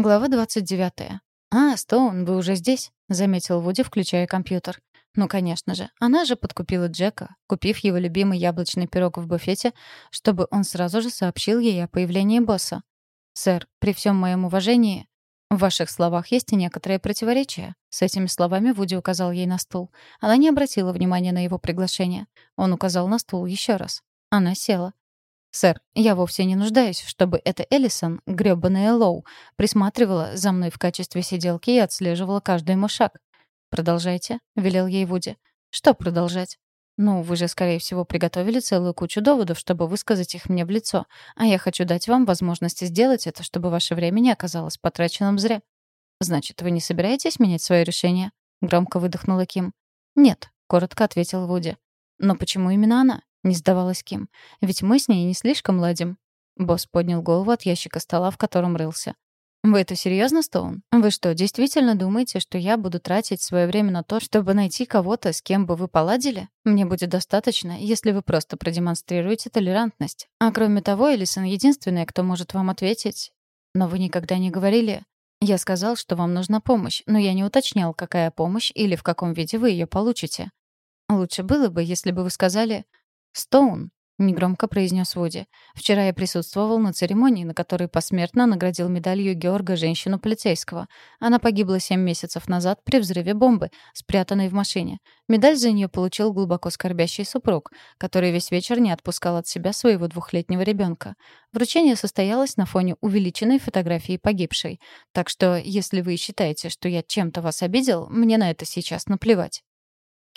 Глава 29. «А, Стоун, вы уже здесь?» — заметил Вуди, включая компьютер. Ну, конечно же. Она же подкупила Джека, купив его любимый яблочный пирог в буфете, чтобы он сразу же сообщил ей о появлении босса. «Сэр, при всем моем уважении...» «В ваших словах есть и некоторые противоречия». С этими словами Вуди указал ей на стул. Она не обратила внимания на его приглашение. Он указал на стул еще раз. Она села. «Сэр, я вовсе не нуждаюсь, чтобы эта Эллисон, грёбаная Лоу, присматривала за мной в качестве сиделки и отслеживала каждый мой шаг». «Продолжайте», — велел ей Вуди. «Что продолжать?» «Ну, вы же, скорее всего, приготовили целую кучу доводов, чтобы высказать их мне в лицо, а я хочу дать вам возможность сделать это, чтобы ваше время не оказалось потраченным зря». «Значит, вы не собираетесь менять свое решение?» — громко выдохнула Ким. «Нет», — коротко ответил Вуди. «Но почему именно она?» Не сдавалась Ким. «Ведь мы с ней не слишком ладим». Босс поднял голову от ящика стола, в котором рылся. «Вы это серьезно, Стоун? Вы что, действительно думаете, что я буду тратить свое время на то, чтобы найти кого-то, с кем бы вы поладили? Мне будет достаточно, если вы просто продемонстрируете толерантность. А кроме того, Элисон единственная, кто может вам ответить. Но вы никогда не говорили... Я сказал, что вам нужна помощь, но я не уточнял, какая помощь или в каком виде вы ее получите. Лучше было бы, если бы вы сказали «Стоун», — негромко произнес Вуди. «Вчера я присутствовал на церемонии, на которой посмертно наградил медалью Георга женщину-полицейского. Она погибла семь месяцев назад при взрыве бомбы, спрятанной в машине. Медаль за нее получил глубоко скорбящий супруг, который весь вечер не отпускал от себя своего двухлетнего ребенка. Вручение состоялось на фоне увеличенной фотографии погибшей. Так что, если вы считаете, что я чем-то вас обидел, мне на это сейчас наплевать».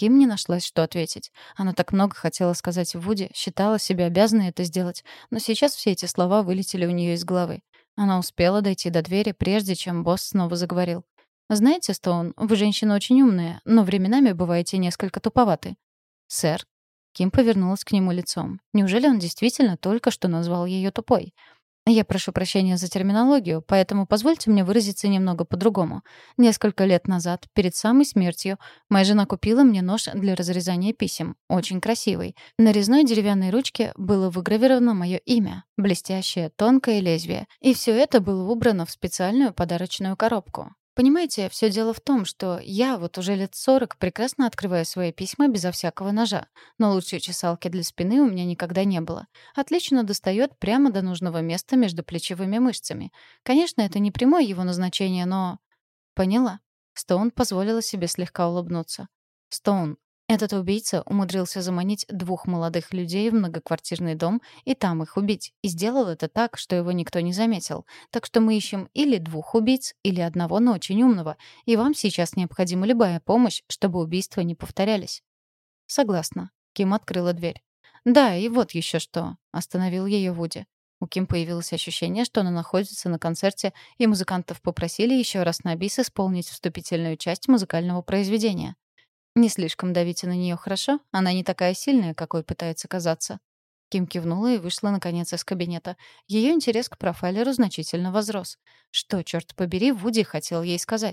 Ким не нашлась, что ответить. Она так много хотела сказать Вуди, считала себя обязанной это сделать, но сейчас все эти слова вылетели у нее из головы. Она успела дойти до двери, прежде чем босс снова заговорил. «Знаете, Стоун, вы женщина очень умная, но временами бываете несколько туповаты». «Сэр?» Ким повернулась к нему лицом. Неужели он действительно только что назвал ее тупой? Я прошу прощения за терминологию, поэтому позвольте мне выразиться немного по-другому. Несколько лет назад, перед самой смертью, моя жена купила мне нож для разрезания писем. Очень красивый. На резной деревянной ручке было выгравировано мое имя. Блестящее, тонкое лезвие. И все это было убрано в специальную подарочную коробку. Понимаете, все дело в том, что я вот уже лет сорок прекрасно открываю свои письма безо всякого ножа, но лучшей чесалки для спины у меня никогда не было. Отлично достает прямо до нужного места между плечевыми мышцами. Конечно, это не прямое его назначение, но... Поняла. Стоун позволила себе слегка улыбнуться. Стоун, этот убийца умудрился заманить двух молодых людей в многоквартирный дом и там их убить. И сделал это так, что его никто не заметил. Так что мы ищем или двух убийц, или одного, но очень умного. И вам сейчас необходима любая помощь, чтобы убийства не повторялись. Согласна. Ким открыла дверь. «Да, и вот еще что», — остановил ее Вуди. У Ким появилось ощущение, что она находится на концерте, и музыкантов попросили еще раз на бис исполнить вступительную часть музыкального произведения. Не слишком давите на нее, хорошо? Она не такая сильная, какой пытается казаться. Ким кивнула и вышла, наконец, из кабинета. Ее интерес к профайлеру значительно возрос. Что, черт побери, Вуди хотел ей сказать?